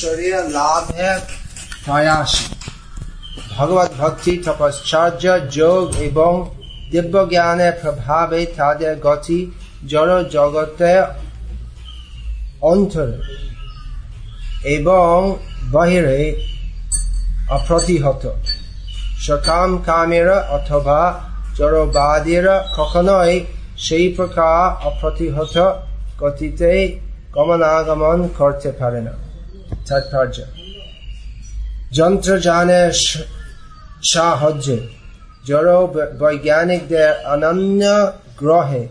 শরীর লাভ প্রয়াস। ভগবত ভক্তি তপশ্চর্য যোগ এবং দিব্য জ্ঞানের প্রভাবে তাদের গতি জড় জগতে অন্তরে এবং বাহিরে অপ্রতিহত। সকাম কামেরা অথবা জড়বাদীরা কখনোই সেই প্রকার অপ্রতিহত গতিতে গমনাগমন করতে পারে না। তাৎপর্য। জড় বৈজ্ঞানিকদের অনন্য গ্রহে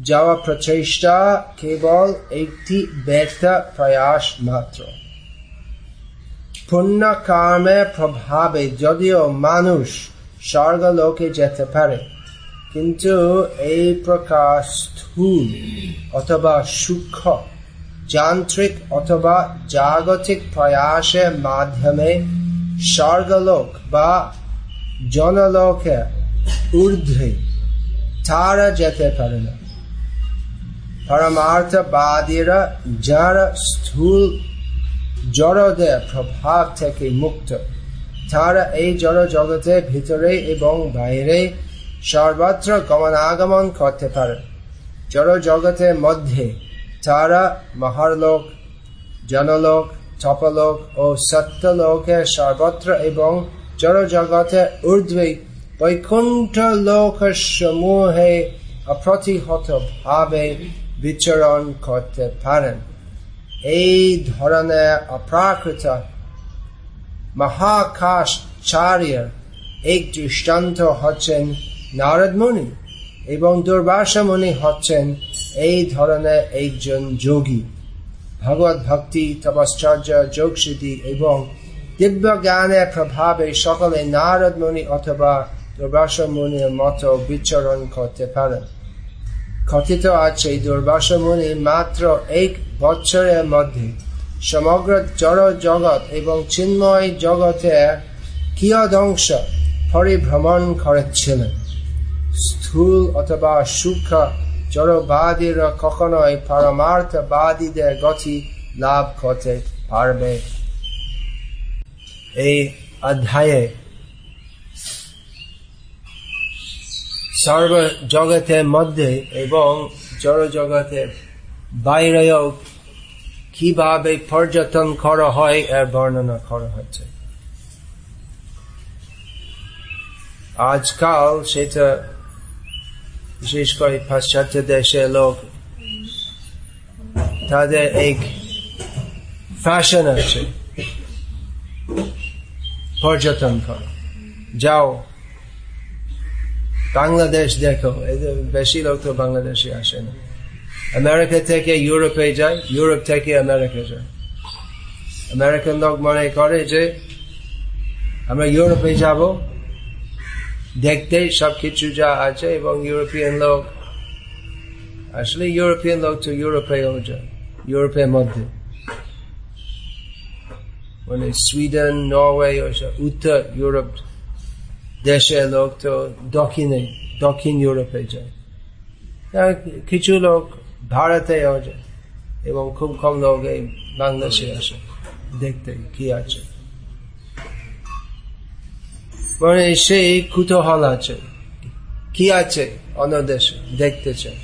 যাওয়া প্রচেষ্টা কেবল একটি ব্যর্থ প্রয়াস মাত্র। প্রভাবে যদিও মানুষ স্বর্গলোকে যেতে পারে, কিন্তু এই প্রকার স্থূল অথবা সূক্ষ্ম যান্ত্রিক অথবা জাগতিক প্রয়াসের মাধ্যমে স্বর্গলোক বা জনলোকে ঊর্ধ্বে তারা যেতে পারে না। পরমার্থবাদীরা যারা স্থূল জড়দের প্রভাব থেকে মুক্ত, তারা এই জড় জগতের ভিতরে এবং বাইরে সর্বত্র গমনাগমন করতে পারে। জড় জগতের মধ্যে তারা মহারলোক জনলোক তপলোক ও সত্যলোকের সর্বত্র এবং জড় জগতের ঊর্ধ্বে বৈকুণ্ঠ লোক সমূহে অপ্রতিহত ভাবে বিচরণ করতে পারেন এই ধরনের অপ্রাকৃত মহাকাশচার্যের এক দৃষ্টান্ত হচ্ছেন নারদ মুনি এবং দুর্বাসা মুনি হচ্ছেন এই ধরনের একজন যোগী। ভগবত ভক্তি, তপশ্চর্য যোগ সিদ্ধি এবং দিব্য জ্ঞানের প্রভাবে সকলে নারদ মুনি অথবা দুর্বাসা মুনির মতো বিচরণ করতে পারেন। কথিত আছে দুর্বাসা মুনি মাত্র এক বছরের মধ্যে সমগ্র জড় জগৎ এবং চিন্ময় জগতের কিয়দংশ পরিভ্রমণ করেছিলেন। স্থূল অথবা সূক্ষ্ম জড়বাদীরা কখনোই পরমার্থবাদীদের গতি লাভ করতে পারবে। এই অধ্যায়ে সর্ব জগতের মধ্যে এবং জড় জগতের বাইরেও কীভাবে পর্যটন করা হয় এর বর্ণনা করা হয়েছে। আজকাল সেটা বিশেষ করে পাশ্চাত্য দেশের লোক তাদের এক ফ্যাশন আছে পর্যটন করা যাও বাংলাদেশ দেখো বেশি লোক তো বাংলাদেশে আসে না আমেরিকা থেকে ইউরোপে যায় ইউরোপ থেকে আমেরিকা যায় আমেরিকান লোক মনে করে যে আমরা ইউরোপে যাব দেখতে সবকিছু যা আছে এবং ইউরোপিয়ান লোক, আসলে ইউরোপিয়ান লোক তো ইউরোপেও যায় ইউরোপের মধ্যে। মানে সুইডেন, নরওয়ে, ওইসব, উত্তর ইউরোপ দেশের লোক তো দক্ষিণে, দক্ষিণ ইউরোপে যায়। কিছু লোক ভারতেও যায় এবং খুব কম লোক এই বাংলাদেশে আসে, দেখতে কি আছে। মানে সেই কুতূহল আছে। কি আছে? অন্য দেশে দেখতে চায়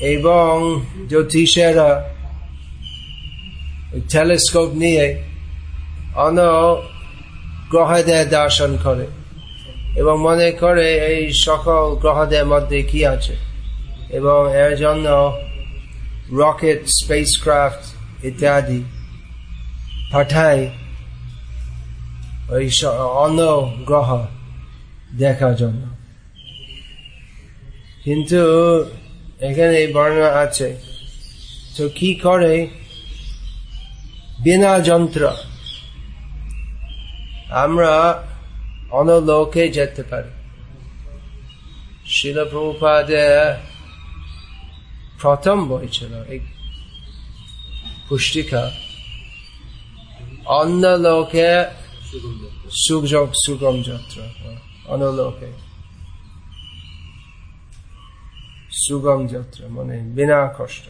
এবং জ্যোতিষেরা টেলিস্কোপ নিয়ে অন্য গ্রহদের দর্শন করে এবং মনে করে এই সকল গ্রহদের মধ্যে কি আছে? এবং এর জন্য রকেট, স্পেসক্রাফট ইত্যাদি পাঠায় ওই অন্য গ্রহ দেখার জন্য। কিন্তু এখানে বর্ণনা আছে, তো কি করে? বিনা যন্ত্র। আমরা অন্য অনলোকে যেতে পারি। শিলপ্রভুপাদে প্রথম বই ছিল এই পুষ্টিকা। অন্য লোকে সুগম যাত্রা অনলোকে সুগম যাত্রা মানে বিনা কষ্ট।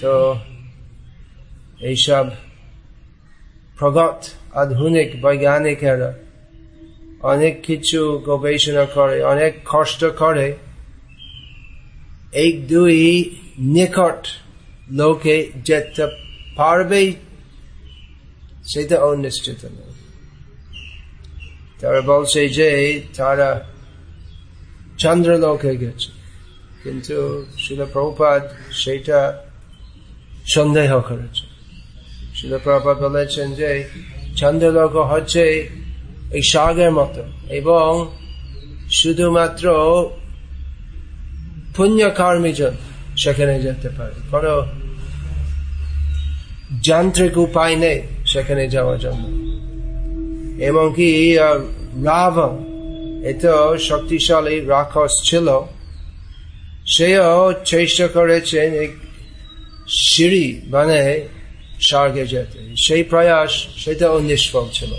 তো এইসব প্রগত, আধুনিক বৈজ্ঞানিকেরা অনেক কিছু গবেষণা করে, অনেক কষ্ট করে। এই দুই নিকট লোকে যেতে পারবে সেটা অনিশ্চিত নয় তারা বলছে যে তারা চন্দ্রলোকে গেছে কিন্তু শিলপ্রপাত সেটা সন্দেহ করেছে শিল প্রভুপাদ বলেছেন যে চন্দ্রলোক হচ্ছে এই সাগের মতো এবং শুধুমাত্র পুণ্যকর্মীজন সেখানে যেতে পারে কোন যান্ত্রিক উপায় নেই সেখানে যাওয়ার জন্য। এমনকি রাবণ এত শক্তিশালী রাক্ষস ছিল। সেও চেষ্টা করেছেন সিঁড়ি মানে স্বর্গে যেতে। সেই প্রয়াস সেটাও নিষ্ফল ছিল।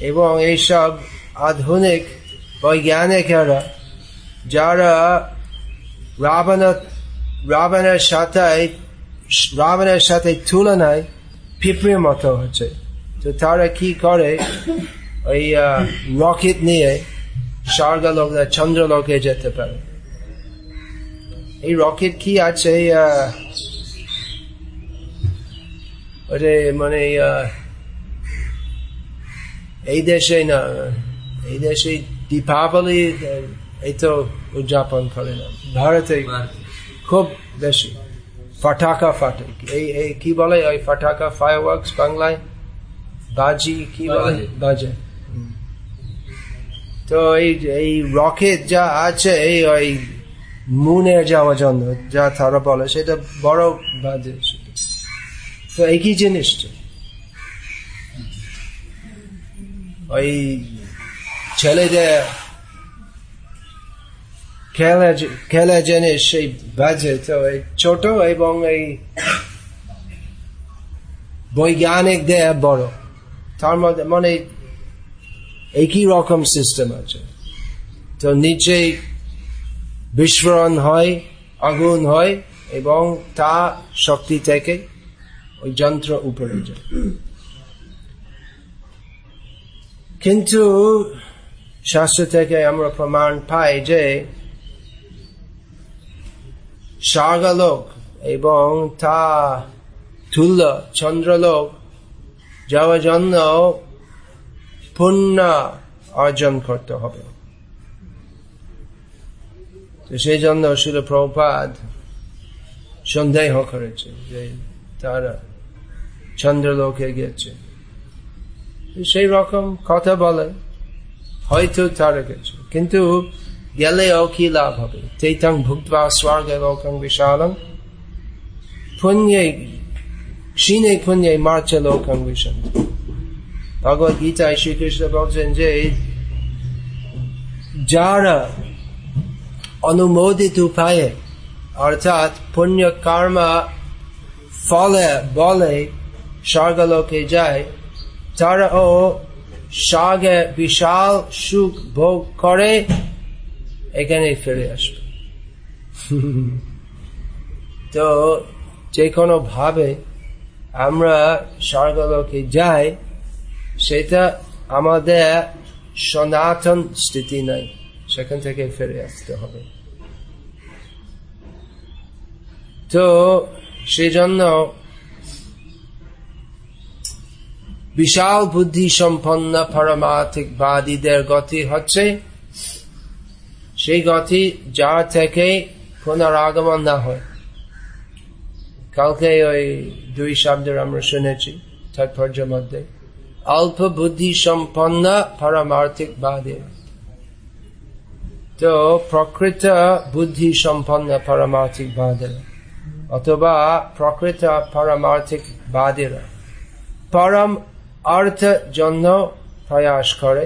এবং এইসব আধুনিক বৈজ্ঞানিকেরা যারা রাবণ রাবণের সাথে রাবণের সাথে তুলনায় পিঁপড়ির মতো হচ্ছে। তো তারা কি করে? ওই রকেট নিয়ে স্বর্গলোক চন্দ্রলোকে যেতে পারে। এই রকেট কি আছে? ওরে মানে এই দেশে না এই দেশে দীপাবলি এই তো উদযাপন করে না। ভারতে। খুব বেশি। ফাটাকা ফাটে এই এই কি বলে? ওই ফাটাকা ফায়ার ওয়ার্কস বাংলায়? বাজি কি বলে? বাজে তো এই এই রকেট যা আছে এই ওই মুনে যাওয়ার জন্য যা তারা বলে সেটা বড় বাজে। তো একই জিনিসটা ওই ছেলেদের খেলা জিনিস সেই বাজে তো এই ছোট এবং এই বৈজ্ঞানিক দেয় বড়। তার মধ্যে মানে একই রকম সিস্টেম আছে। তো নিচে বিস্ফোরণ হয়, আগুন হয় এবং তা শক্তি থেকে ওই যন্ত্র উপরে যায়। কিন্তু শাস্ত্র থেকে আমরা প্রমাণ পাই যে সাগলোক এবং তা তুল্য চন্দ্রলোক যাওয়ার জন্য পুণ্য অর্জন করতে হবে। তো সেই জন্য শিল প্রপাদ সন্দেহ করেছে যে তারা চন্দ্রলোকে গেছে। সেই রকম কথা বলে, হয়তো তারা গেছে। কিন্তু গেলেও কি লাভ হবে চৈতং ভুক্তা স্বর্গ লোকং বিশালং পুণ্যে ক্ষীণে পুণ্যে মার্চ লোকং বিশাল ভগবত গীতায় শ্রীকৃষ্ণ বলছেন যে যারা অনুমোদিত উপায়ে অর্থাৎ পুণ্য কর্মা ফলে বলে স্বর্গলোকে যায় তারাও স্বর্গে বিশাল সুখ ভোগ করে এখানে ফিরে আসবে। তো যে কোনো ভাবে আমরা স্বর্গলোকে যাই, সেটা আমাদের সনাতন স্থিতি নাই। সেখান থেকে ফিরে আসতে হবে। তো সেজন্য বিশাল বুদ্ধি সম্পন্ন পারমার্থিক বাদীদের গতি হচ্ছে সেই গতি যা থেকে পুনরাগমন না হয় কালকে ওই দুই শব্দের আমরা শুনেছি তাৎপর্য মধ্যে অল্প বুদ্ধি সম্পন্ন পারমার্থিক বাদী তো প্রকৃত বুদ্ধি সম্পন্ন পারমার্থিক বাদেরা অথবা প্রকৃত পারমার্থিক বাদেরা পরম অর্থ জন্য প্রয়াস করে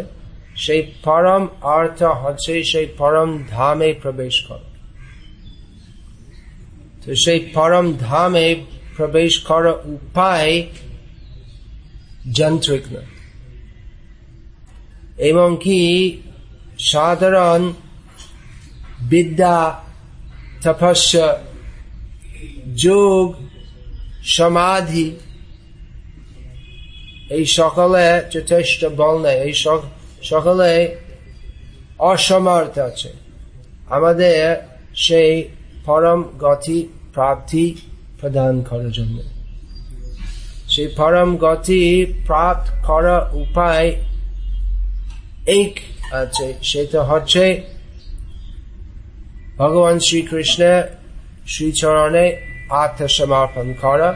সেই পরম অর্থ হচ্ছে সেই পরম ধামে প্রবেশ করে। তো সেই পরম ধামে প্রবেশ করার উপায় যান্ত্রিক না। এবং কি সাধারণ বিদ্যা, তপস্য, যোগ, সমাধি, এই সকলে যথেষ্ট বল নেই এই সকলে অসমর্থ আছে। আমাদের সেই পরম গতি প্রাপ্তি প্রদান করার জন্য। সেই পরম গতি প্রাপ্ত করার উপায় এক আছে, সেটা হচ্ছে ভগবান শ্রীকৃষ্ণের শ্রীচরণে আত্মসমর্পণ করা,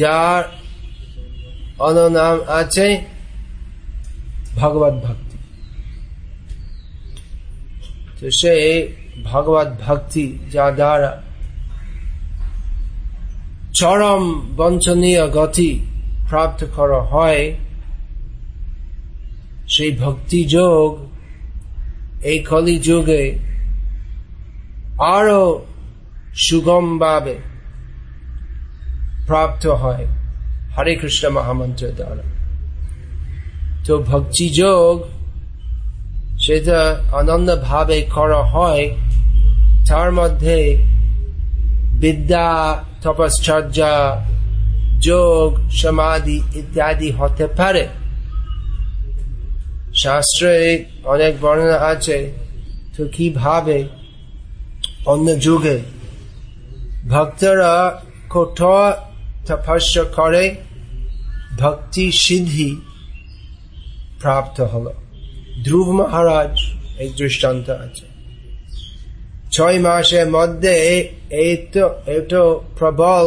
যার অননাম আছে ভগবত ভক্তি। তো সে ভগবত ভক্তি যা দ্বারা চরম বঞ্চনীয় গতি প্রাপ্ত করা হয়, সেই ভক্তি যোগ, এই কলি যুগে আরও সুগম ভাবে প্রাপ্ত হয়। হরে কৃষ্ণ মহামন্ত্র দ্বারা। তো ভক্তি যোগ, সেটা আনন্দ ভাবে করা হয়। তার মধ্যে বিদ্যা, তপশ্চর্যা, যোগ, সমাধি ইত্যাদি হতে পারে। শাস্ত্রে অনেক বর্ণনা আছে, তো কীভাবে অন্য যুগে ভক্তরা কঠোর তপস্যা করে, ভক্তি সিদ্ধি প্রাপ্ত হল। ধ্রুব মহারাজ, এই দৃষ্টান্ত আছে। ছয় মাসের মধ্যে এই তো প্রবল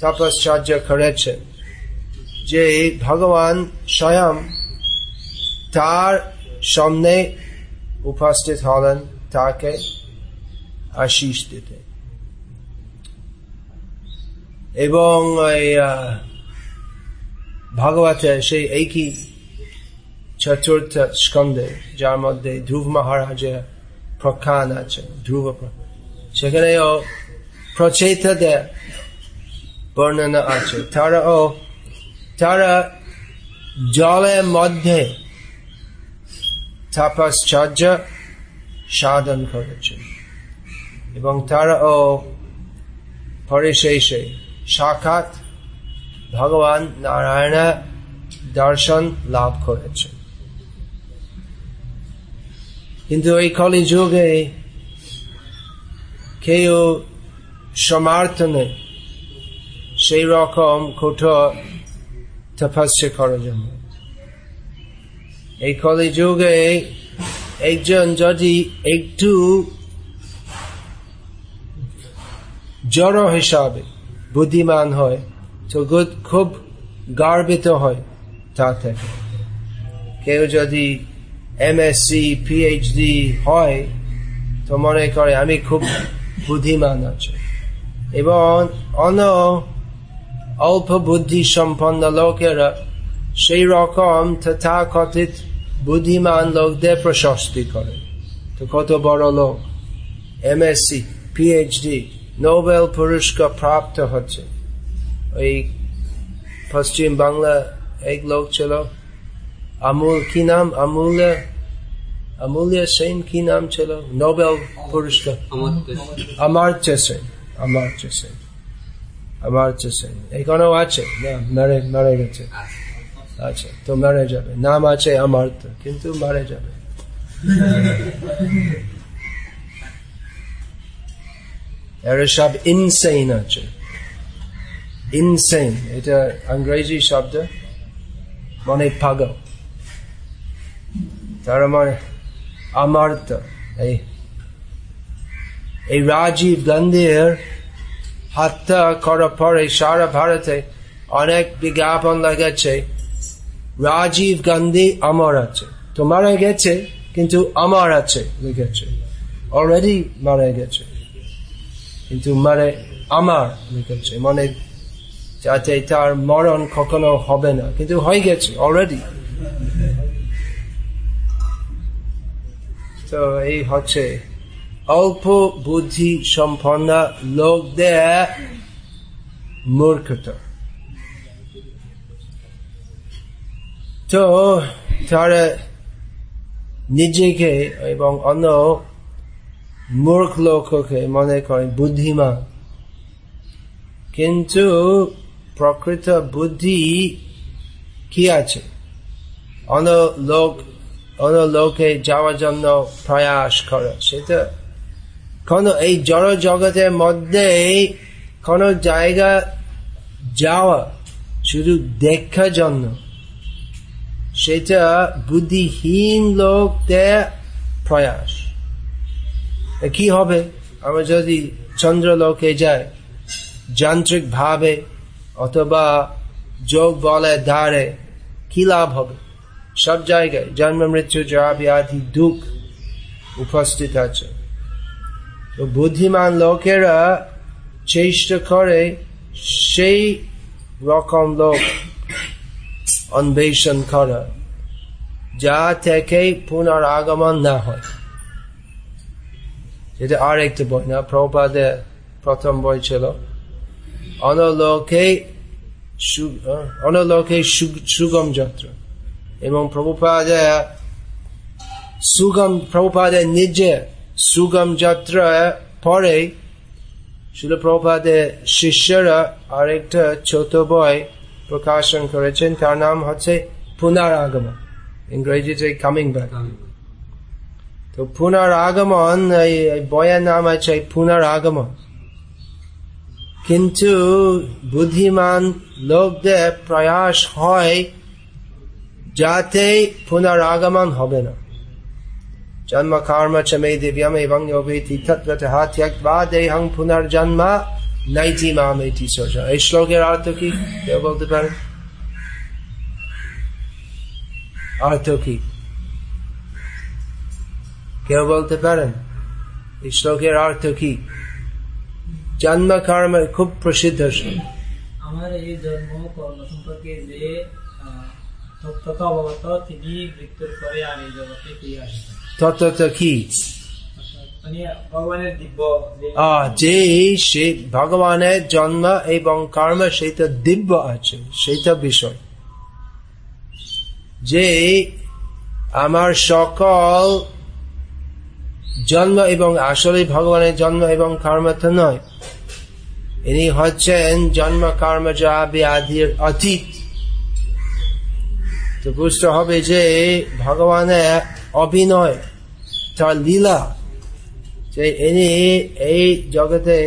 তপশ্চর্য করেছেন যে ভগবান স্বয়ং তার সামনে উপস্থিত হলেন, তাকে আশিস দিতে। এবং ভগবতের সেই একই চতুর্থ স্কন্ধে যার মধ্যে ধ্রুব মহারাজের প্রখ্যান আছে ধ্রুব সেখানেও প্রচেতদের বর্ণনা আছে তারা ও তারা জলের মধ্যে তপশ্চর্য সাধন করেছে এবং তারাও পরিশেষে সাক্ষাৎ ভগবান নারায়ণ দর্শন লাভ করেছে কিন্তু এই কলি যুগে কেউ সমর্থনে সেই রকম কঠোর তপস্যা করার জন্য এই কলি যুগে একজন যদি একটু জড় হিসাবে বুদ্ধিমান হয় তো খুব গর্বিত হয় তা থেকে কেউ যদি এমএসসি পিএইচডি হয়, তো মনে করে আমি খুব বুদ্ধিমান আছে। এবং অন্য অল্প বুদ্ধি সম্পন্ন লোকেরা সেই রকম তথাকথিত বুদ্ধিমান লোকদের প্রশস্তি করে। তো কত বড় লোক। এমএসসি পিএইচডি নোবেল পুরস্কার প্রাপ্ত হচ্ছে। ওই পশ্চিম বাংলা এক লোক ছিল আমূল কি নাম আমূল্য অমূল্য সেন কি নাম ছিল নোবেল পুরস্কার অমার্য সেন অমার্য সেন অমার্য সেন এখানেও আছে মেরে মেরে গেছে আচ্ছা তো মারা যাবে নাম আছে অমার্ত কিন্তু মারা যাবে এরা সব ইনসেইন আছে ইনসেইন এটা ইংরেজি শব্দ মানে পাগল তারা মানে অমার্ত এই এই রাজীব গান্ধীর হত্যা করার পরে সারা ভারতে অনেক বিজ্ঞাপন লেগেছে রাজীব গান্ধী আমার আছে তো মারা গেছে কিন্তু আমার আছে লিখেছে অলরেডি মারা গেছে কিন্তু মানে আমার লিখেছে মানে যাতে তার মরণ কখনো হবে না কিন্তু হয়ে গেছে অলরেডি তো এই হচ্ছে অল্প বুদ্ধি সম্পন্ন লোকদের মূর্খতা। তো তারা নিজেকে এবং অন্য মূর্খ লোককে মনে করেন বুদ্ধিমান। কিন্তু প্রকৃত বুদ্ধি কি আছে? অন্য লোক অন্য লোকে যাওয়ার জন্য প্রয়াস করে সেটা কোন এই জড় জগতের মধ্যে কোন জায়গা যাওয়া শুধু দেখার জন্য সেটা বুদ্ধিহীন লোকদের প্রয়াস কি হবে আমরা যদি চন্দ্রলোকে যাই যান্ত্রিক ভাবে অথবা যোগ বলে দ্বারে কি লাভ হবে সব জায়গায় জন্ম, মৃত্যু জয়া ব্যাধি দুঃখ উপস্থিত আছে। বুদ্ধিমান লোকেরা চেষ্টা করে সেই রকম লোক অন্বেষণ করা, যা থেকে পুনরাগমন না হয়। যেটা আর একটা বই না প্রপাদের প্রথম বই ছিল। অনলোকে অনলোকে সুগম যাত্রা। এবং প্রভুপাদে সুগম প্রভুপাদে নিজে সুগম যাত্রা পরে শিল প্রভুপাদের শিষ্যরা আরেকটা ছোট বই প্রকাশন করেছেন তার নাম হচ্ছে পুনরাগমন। ইংরেজিতে কামিং ব্যাক তো পুনরাগমন এই বইয়ের নাম আছে পুনরাগমন। কিন্তু বুদ্ধিমান লোকদের প্রয়াস হয় যাতে পুনরাগমন হবে না জন্ম কর্ম চমে দিব্যম এবং যোগেতি তত্ত্বতঃ ত্যক্বা দেহং পুনর্জন্ম নাইতি মামেতি সোজা এই শ্লোকের অর্থ কি কেউ বলতে পারেন অর্থ কি কেউ বলতে পারেন এই শ্লোকের অর্থ কি জন্ম কর্ম খুব প্রসিদ্ধ আমার এই জন্ম কর্ম সম্পর্কে যে যে সে ভগবানের জন্ম এবং কর্ম সেটা দিব্য আছে সেটা বিষয় যে আমার সকল জন্ম এবং আসলে ভগবানের জন্ম এবং কর্ম তো নয় ইনি হচ্ছেন জন্ম কর্ম যা ব্যাধির অতীত তো বুঝতে হবে যে ভগবানের অভিনয়, তার লীলা, যে ইনি এই জগতে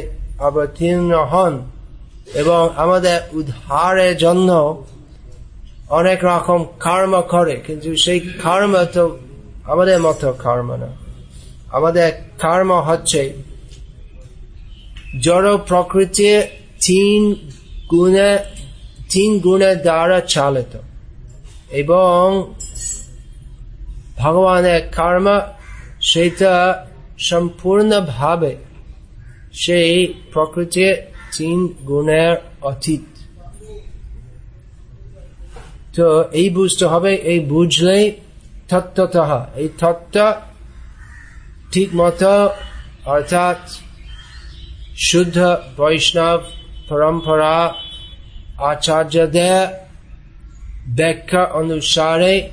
অবতীর্ণ হন এবং আমাদের উদ্ধারের জন্য অনেক রকম কর্ম করে, কিন্তু সেই কর্ম তো আমাদের মতো কর্ম না। আমাদের কর্ম হচ্ছে জড় প্রকৃতি তিন গুণে, তিন গুণের দ্বারা চালিত। এবং ভগবানের কর্ম সেটা সম্পূর্ণভাবে সেই প্রকৃতির তিন গুণের অতীত। তো এই বুঝতে হবে, এই বুঝলেই তত্ত্বতঃ, এই তত্ত্ব ঠিক মতো অর্থাৎ শুদ্ধ বৈষ্ণব পরম্পরা আচার্যদের ব্যাখ্যা অনুসারে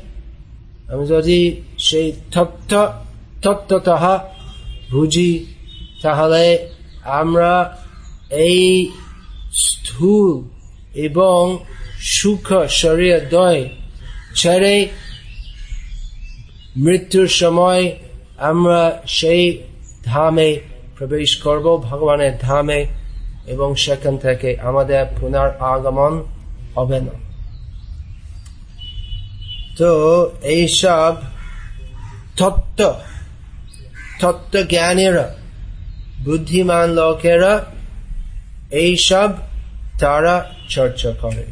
আমি যদি সেই তত্ত্ব, তত্ত্বতঃ বুঝি, তাহলে আমরা এই স্থূল এবং সুখ শরীর দয় ছেড়ে মৃত্যুর সময় আমরা সেই ধামে প্রবেশ করব, ভগবানের ধামে এবং সেখান থেকে আমাদের পুনর আগমন হবে না। তো এইসব তত্ত্ব তত্ত্ব জ্ঞানীরা বুদ্ধিমান লোকেরা এইসব তারা চর্চা করে।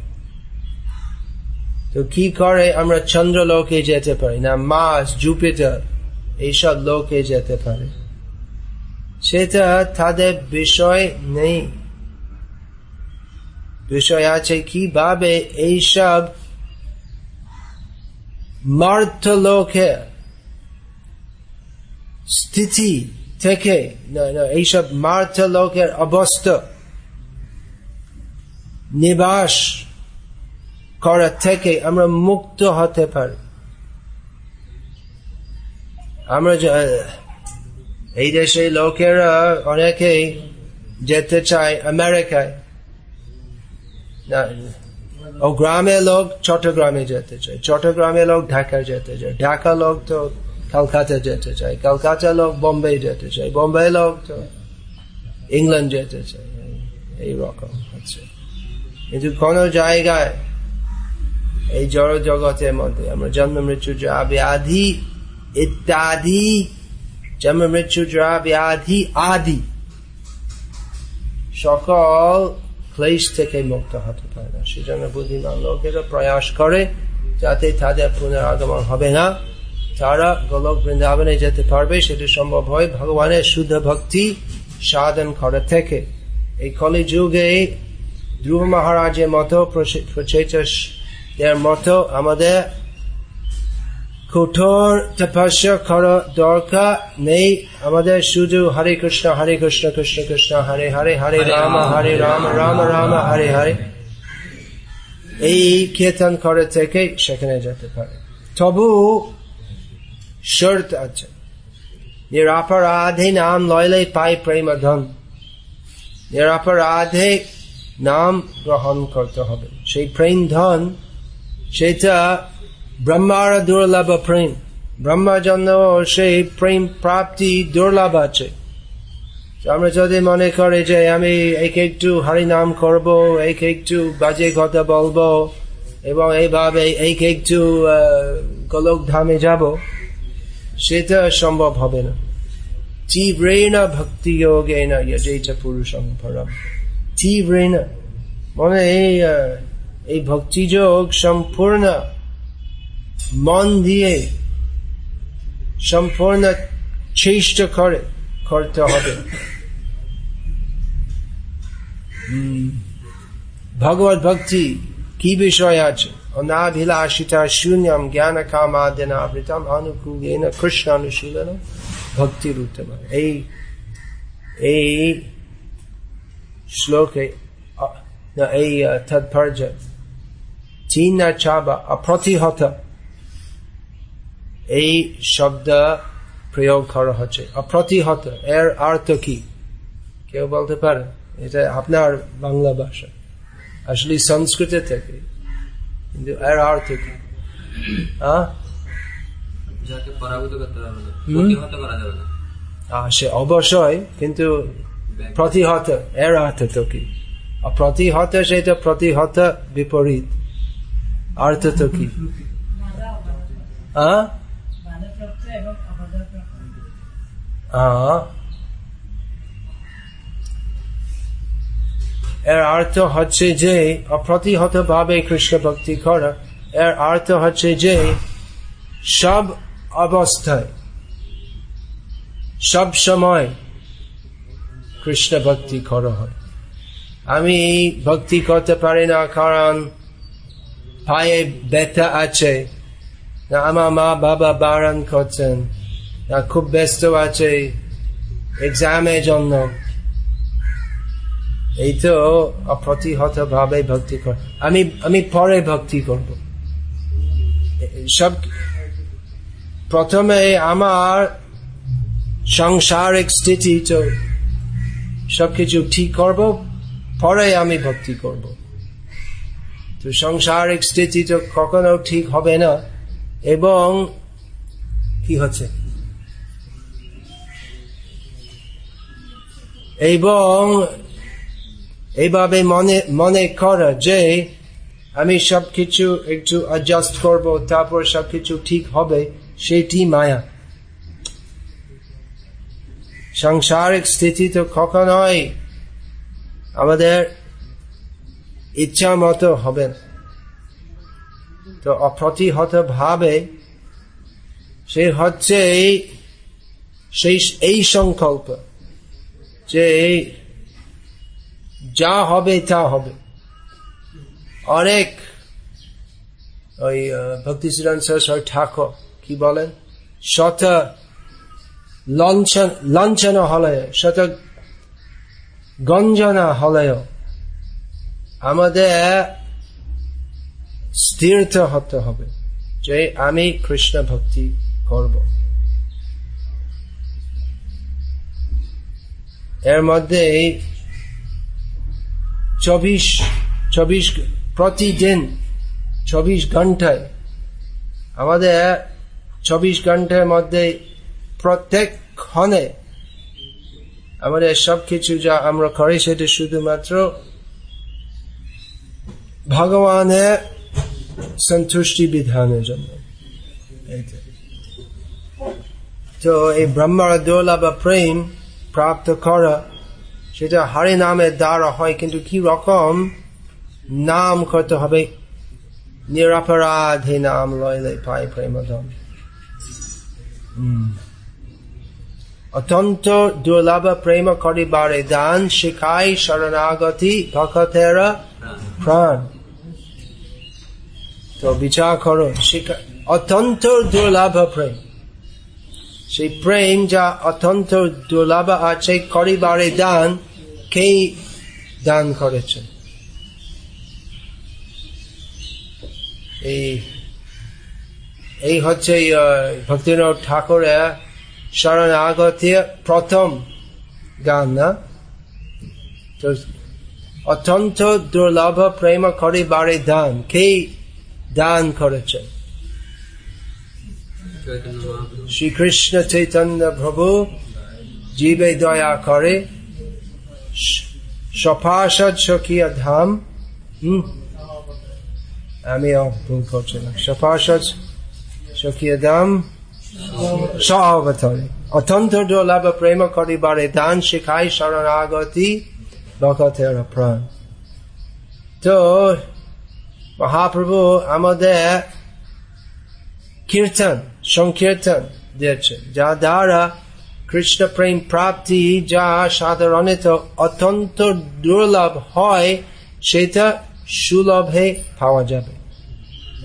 তো কি করে আমরা চন্দ্র লোকে যেতে পারি না, মাস, জুপিটার, এইসব লোকে যেতে পারে? সেটা তাদের বিষয় নেই। বিষয় আছে কীভাবে এইসব মার্থ লোকে স্থিতি থেকে এইসব মার্থ লোকের অবস্থা নিবাস করা থেকে আমরা মুক্ত হতে পারি। আমরা এই দেশে লোকেরা অনেকেই যেতে চায় আমেরিকায়। ও গ্রামের লোক চট্টগ্রামে যেতে চায় চট্টগ্রামের লোক ঢাকা যেতে চায় ঢাকা লোক তো কলকাতা যেতে চায় কলকাতা লোক বোম্বে যেতে চায় বোম্বে লোক তো ইংল্যান্ড যেতে চায় এইরকম হচ্ছে কিন্তু কোন জায়গায় এই জড় জগতের মধ্যে আমরা জন্ম মৃত্যু যা ব্যাধি ইত্যাদি জন্ম মৃত্যু যা ব্যাধি আদি সকল ক্লেশ থেকে মুক্ত হতে পারে না। সেজন্য বুদ্ধিমান লোকেরা প্রয়াস করে যাতে তাদের পুনরাগমন হবে না। তারা গোলক বৃন্দাবনে যেতে পারবে, সেটি সম্ভব হয় ভগবানের শুদ্ধ ভক্তি সাধন করে থেকে। এই কলি যুগে ধ্রুব মহারাজের মতো প্রচেতের মতো আমাদের কঠোর তপস্যা করা দরকার। নেই আমাদের শুধু হরে কৃষ্ণ হরে কৃষ্ণ কৃষ্ণ কৃষ্ণ হরে হরে হরে রাম হরে রাম রাম। রাম হরে হরে। এই কীর্তন করে থেকে সেখানে যেতে পারে। তবু শর্ত আছে। নিরাপরাধে নাম লয়লে পাই প্রেম ধন নিরাপরাধে নাম গ্রহণ করতে হবে। সেই প্রেম ধন সেটা ব্রহ্মার দুর্লভ প্রেম। ব্রহ্মার জন্য সেই প্রেম প্রাপ্তি দুর্লভ আছে। আমরা যদি মনে করে যে আমি এক একটু হরিনাম করব, এক একটু বাজে কথা বলব এবং এইভাবে এক একটু গোলক ধামে যাব, সেটা সম্ভব হবে না। তীব্রেণ ভক্তি যোগেন যা পুরুষম পরম। তীব্রেণ মানে এই ভক্তিযোগ সম্পূর্ণ মন দিয়ে সম্পূর্ণ চেষ্টা করে, করতে হবে। ভগবত ভক্তি কি বিষয় আছে? অনাভিলাষিতা শূন্যম জ্ঞান কামাদিনাবৃতম অনুকূলেন কৃষ্ণ অনুশীলন ভক্তির উত্তম এই এই শ্লোকে এই তৎপর্য, চীন চাবা অপ্রতিহত এই শব্দ প্রয়োগ করা হচ্ছে। অপ্রতিহত এর অর্থ কি? কেউ বলতে পারে এটা আপনার বাংলা ভাষা। আসলে সংস্কৃত থেকে কিন্তু এর অর্থ কি? সে অবশ্যই কিন্তু প্রতিহত এর অর্থ তো কি? প্রতিহত সেটা প্রতিহত বিপরীত। অর্থ তো কি? এর অর্থ হচ্ছে যে অপ্রতিহত ভাবে কৃষ্ণ ভক্তি করা। এর অর্থ হচ্ছে যে, সব অবস্থায়, সব সময় কৃষ্ণ ভক্তি করা হয়। আমি ভক্তি করতে পারি না, কারণ পায়ে ব্যথা আছে। আমার মা বাবা বারণ করছেন। না খুব ব্যস্ত আছে এক্সামের জন্য। এই তো অপ্রতিহত ভাবে ভক্তি কর আমি আমি পরে ভক্তি করব। সব প্রথমে আমার সাংসারিক স্থিতি তো সবকিছু ঠিক করব, পরে আমি ভক্তি করব। তো সাংসারিক স্থিতি তো কখনো ঠিক হবে না, এবং কি হচ্ছে? এবং এইভাবে মনে মনে করা যে আমি সবকিছু একটু অ্যাডজাস্ট করব, তারপর সবকিছু ঠিক হবে, সেটি মায়া। সাংসারিক স্থিতি তো কখনোই আমাদের ইচ্ছা মতো হবে তো অপ্রতিহত ভাবে সে হচ্ছে সেই, এই সংকল্প। যে যা হবে, তা হবে। অনেক ওই ভক্তি ঠাকুর, কি বলেন শত লঞ্চন, লঞ্চনা হলয় শত গঞ্জনা হলয় আমাদের স্থিরতা হতে হবে যে আমি কৃষ্ণ ভক্তি করব। এর মধ্যে চব্বিশ চব্বিশ প্রতিদিন, চব্বিশ ঘন্টায়, আমাদের চব্বিশ ঘণ্টার মধ্যে প্রত্যেক ক্ষণে আমাদের সবকিছু যা আমরা করি সেটা শুধুমাত্র ভগবানের সন্তুষ্টি বিধানের জন্য। তো এই ব্রহ্মার দোলা বা প্রেম প্রাপ্ত করা সেটা হরে নামের দ্বারা হয় কিন্তু কি রকম? নাম করতে হবে। নিরাপরাধে নাম লয়লে পায় প্রেমধম অত্যন্ত দুর্লভ প্রেম করিবারে দান শিখাই শরণাগতি ভক্তেরা প্রাণ। তো বিচার করো অত্যন্ত দুর্লভ প্রেম। সেই প্রেম যা অত্যন্ত দুর্লভ আছে, করিবারে দান কে দান করেছেন? এই এই হচ্ছে ভক্তিনাথ ঠাকুরের শরণাগতির প্রথম গান, না? তো অত্যন্ত দুর্লভ প্রেম করিবারে দান কে দান করেছেন? শ্রীকৃষ্ণ চৈতন্য প্রভু, জীবে দয়া করে সফাসদ সখিয়া ধাম। আমি ভুল করছিলাম সফাসদ সখিয়া ধাম। সহবতরে অত্যন্ত দুর্লভ প্রেম করিবারে দান শিখাই শরণাগতি ভকতের প্রাণ। তো, মহাপ্রভু আমাদের কীর্তন সংকীর্তন দিয়েছে যা দ্বারা কৃষ্ণ প্রেম প্রাপ্তি যা সাধারণত অত্যন্ত দুর্লভ হয়, সেটা সুলভে পাওয়া যাবে।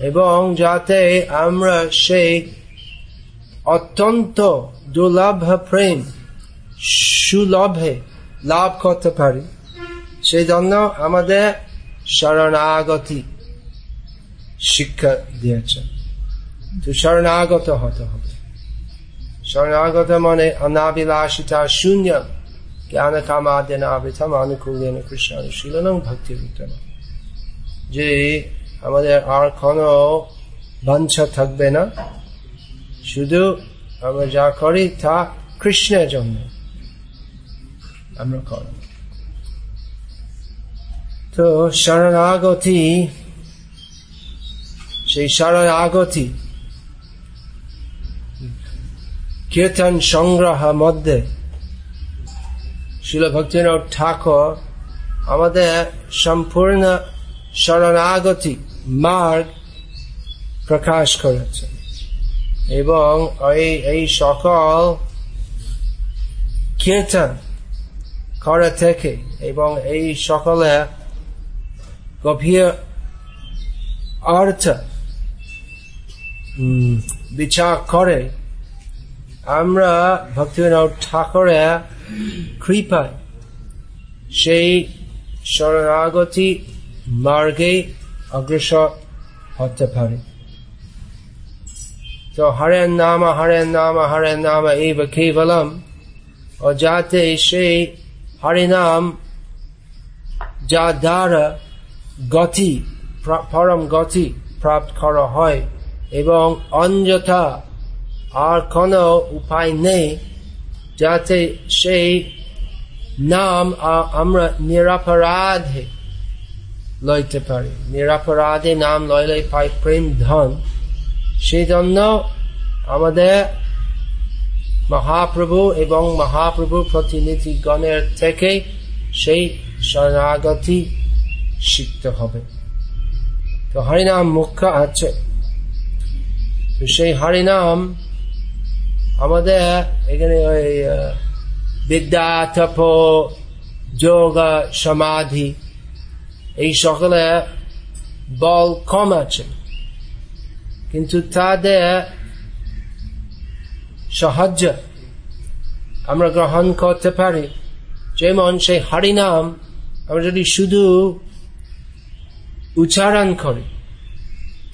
এবং যাতে আমরা সেই অত্যন্ত দুর্লভ প্রেম সুলভে লাভ করতে পারি সেই জন্য আমাদের শরণাগতি শিক্ষা দিয়েছে। তো শরণাগত হতে হবে। শরণাগত মানে অনাবিলাসিতা শূন্য। জ্ঞান কামাদেন আবৃতম কৃষ্ণ ভক্তি বিতরণ যে আমাদের আর কোনো বাঞ্ছা থাকবে না। শুধু আমরা যা করি তা কৃষ্ণের জন্য আমরা করি। তো শরণাগতি, সেই শরণাগতি কীর্তন সংগ্রহ মধ্যে। শিল ঠাকুর আমাদের সম্পূর্ণ শরণাগতি মার্গ প্রকাশ করেছে। এবং এই এই সকল কীর্তন করা থেকে এবং এই সকলে গভীর অর্থ বিচার করে আমরা ভক্তিনাথ ঠাকুরের কৃপায় সেই শরণাগতি মার্গে অগ্রসর হতে পারে। তো হরেন নাম হরেন নাম হরেন নাম, এই কেবলম ও যাতে সেই হরিনাম যা দ্বারা গতি, পরম গতি প্রাপ্ত করা হয় এবং অন্যথা আর কোন উপায় নেই যাতে সেই নাম আমরা নিরাপরাধে লইতে পারি নিরাপরাধে নাম লইলে পাই প্রেম ধন সেই জন্য আমাদের মহাপ্রভু এবং মহাপ্রভু প্রতিনিধি গণের থেকে সেই শরণাগতি শিখতে হবে তো হরিনাম মুখ্য আছে সেই হরিনাম আমাদের এখানে ওই বিদ্যা, তপ, যোগ, সমাধি, এই সকলে বল কম আছে। কিন্তু তাদের সাহায্য আমরা গ্রহণ করতে পারি। যেমন সেই হরিনাম আমরা যদি শুধু উচ্চারণ করি,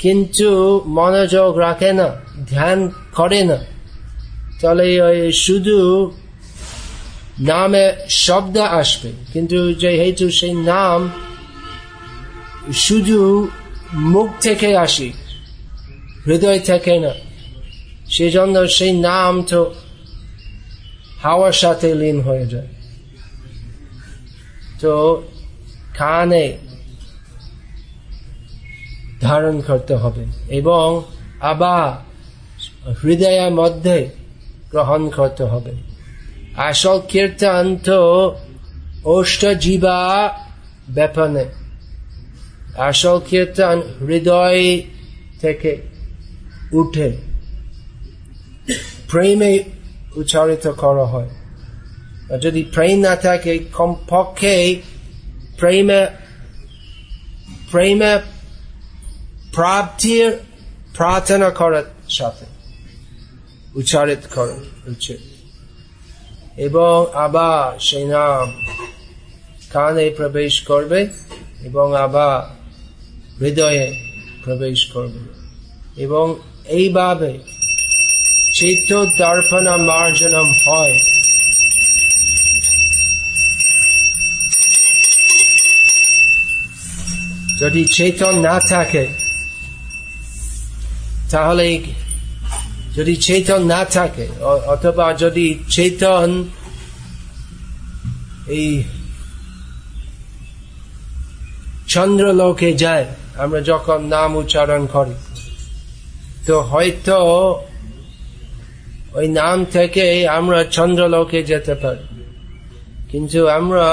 কিন্তু মনোযোগ রাখে না, ধ্যান করে না তাহলে শুধু নামে শব্দ আসবে, কিন্তু যেহেতু সেই নাম শুধু মুখ থেকে আসি, হৃদয় থেকে না। সেজন্য সেই নাম তো হাওয়ার সাথে লীন হয়ে যায়। তো কানে ধারণ করতে হবে এবং আবার হৃদয়ের মধ্যে গ্রহণ করতে হবে। আসল কীর্তন তো অষ্ট জীবা ব্যাপনে। আসল কীর্তন হৃদয় থেকে উঠে প্রেমে উচ্চারিত করা হয়। যদি প্রেম না থাকে, কমপক্ষে প্রেমে প্রেমে প্রাপ্তির প্রার্থনা করার সাথে। উচ্চারিত করা উচিত এবং আবার সেই নাম কানে প্রবেশ করবে এবং আবার হৃদয়ে প্রবেশ করবে। এবং এইভাবে চিত্ত দর্পণ মার্জনম হয়। যদি চেতন না থাকে, তাহলে যদি চেতন না থাকে অথবা যদি চেতন এই চন্দ্রলোকে যায়, আমরা যখন নাম উচ্চারণ করি, তো হয়তো ওই নাম থেকে আমরা চন্দ্রলোকে যেতে পারি, কিন্তু আমরা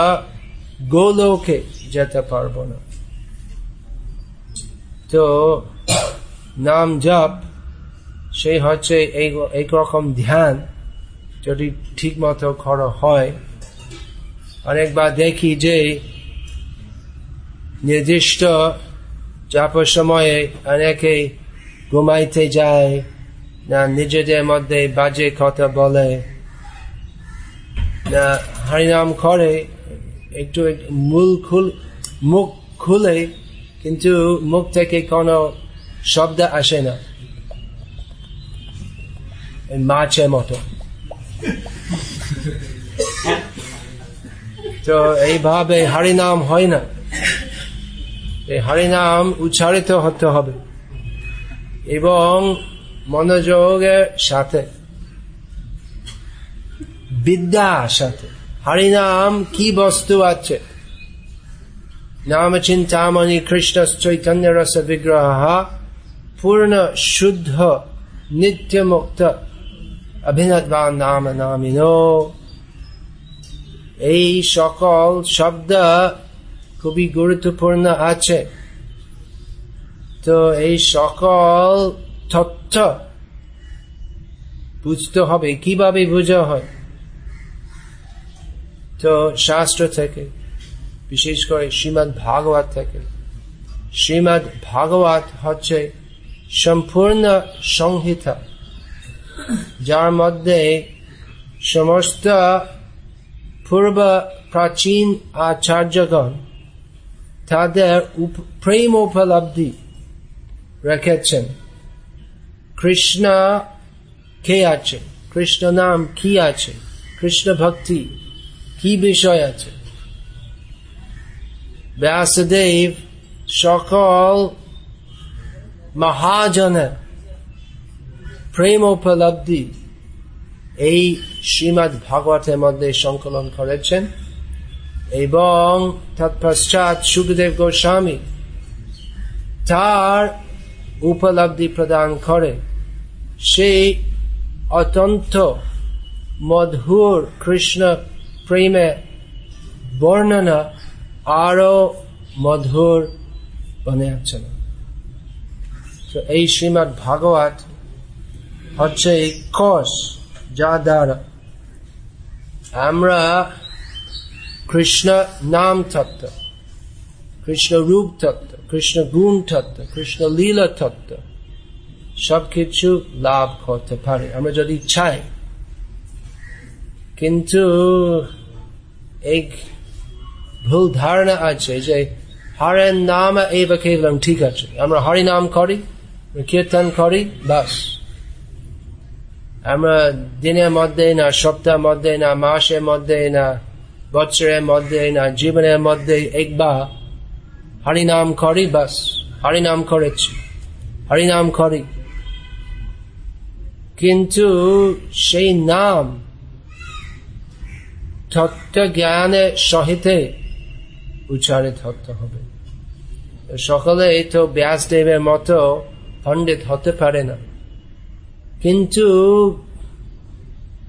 গোলোকে যেতে পারব না। তো নাম জপ সেই হচ্ছে এই রকম ধ্যান যদি ঠিক মতো করা হয়। অনেকবার দেখি যে নির্দিষ্ট চাপের সময়ে অনেকে ঘুমাইতে যায় না, নিজেদের মধ্যে বাজে কথা বলে না, হরিনাম করে, একটু মূল খুল, মুখ খুলে, কিন্তু মুখ থেকে কোনো শব্দ আসে না। মাছের মতো তো এইভাবে হরিনাম হয় না। এই হরিনাম উচ্চারিত হতে হবে। এবং মনোযোগের সাথে। বিদ্যা সাথে। হরিনাম কি বস্তু আছে? নাম চিন্তামণি কৃষ্ণ চৈতন্য রস বিগ্রহ পূর্ণ, শুদ্ধ, নিত্য নামিনো এই সকল শব্দ খুবই গুরুত্বপূর্ণ আছে তো এই সকল তথ্য বুঝতে হবে কীভাবে বোঝা হয় তো শাস্ত্র থেকে বিশেষ করে শ্রীমৎ ভাগবত থেকে শ্রীমৎ ভাগবত হচ্ছে সম্পূর্ণ সংহিতা যার মধ্যে সমস্ত পূর্ব, প্রাচীন আচার্যগণ তাদের প্রেম উপলব্ধি রেখেছেন। কৃষ্ণ কে আছে? কৃষ্ণ নাম কি আছে? কৃষ্ণ ভক্তি কি বিষয় আছে? ব্যাসদেব সকল মহাজনের প্রেম উপলব্ধি। এই শ্রীমৎ ভাগবতের মধ্যে সংকলন করেছেন এবং তৎপশ্চাৎ সুখদেব গোস্বামী তার উপলব্ধি প্রদান করে সেই অত্যন্ত মধুর কৃষ্ণ প্রেমে বর্ণনা আরও মধুর বানিয়েছেন তো এই শ্রীমৎ ভাগবত হচ্ছে এই যা দ্বারা আমরা কৃষ্ণ নাম তত্ত্ব কৃষ্ণ রূপ তত্ত্ব কৃষ্ণ গুণ তত্ত্ব কৃষ্ণ লীলা তত্ত্ব সবকিছু লাভ করতে পারে। আমরা যদি চাই, কিন্তু এক ভুল ধারণা আছে যে হরের নাম এই কেবলম ঠিক আছে। আমরা হরি নাম করি, কীর্তন করি, বাস। আমরা দিনের মধ্যে না, সপ্তাহের মধ্যে না, মাসের মধ্যে না, বছরের মধ্যে না, জীবনের মধ্যে একবার হরিনাম করি, বাস, হরিনাম করেছি, হরিনাম করি। কিন্তু সেই নাম তত্ত্ব জ্ঞানের সহিতে উচ্চারিত হতে হবে। সকলে এই তো ব্যাসদেবের মতো পণ্ডিত হতে পারে না। কিন্তু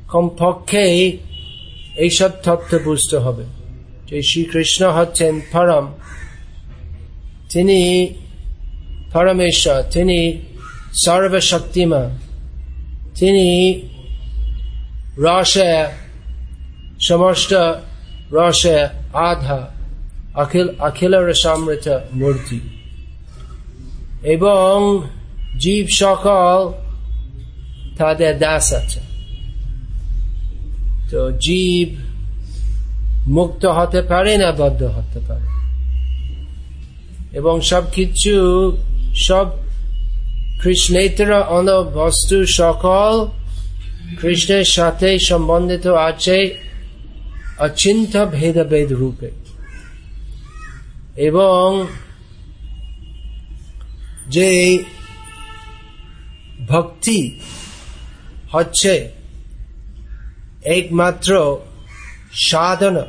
কমপক্ষে এইসব তথ্য বুঝতে হবে। যে শ্রীকৃষ্ণ হচ্ছেন পরম। তিনি পরমেশ্বর, তিনি সর্বশক্তিমান তিনি রসে সমস্ত রসে আধা, অখিল অখিল রসামৃত মূর্তি। এবং জীব সকল তাদের দাস আছে। তো জীব মুক্ত হতে পারে না বদ্ধ হতে পারে। এবং সব কিছু সব কৃষ্ণেতর অন বস্তু সকল কৃষ্ণের সাথে সম্বন্ধিত আছে অচিন্ত ভেদভেদ রূপে। এবং যে ভক্তি হচ্ছে একমাত্র সাধনা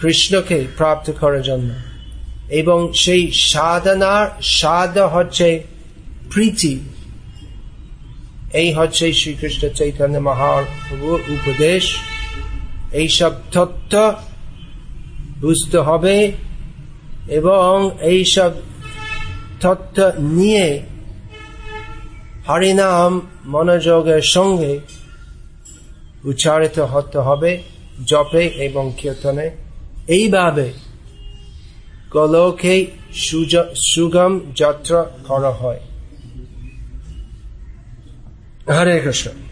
কৃষ্ণকে প্রাপ্ত করার জন্য। এবং সেই সাধনার সাধ হচ্ছে প্রীতি। এই হচ্ছে শ্রীকৃষ্ণ চৈতন্য মহাপ্রভুর উপদেশ। এইসব তত্ত্ব বুঝতে হবে এবং এইসব তত্ত্ব নিয়ে হরিনাম মনোযোগের সঙ্গে উচ্চারিত হতে হবে জপে এবং কীর্তনে এইভাবে গোলকে সুগম যাত্রা করা হয় হরে কৃষ্ণ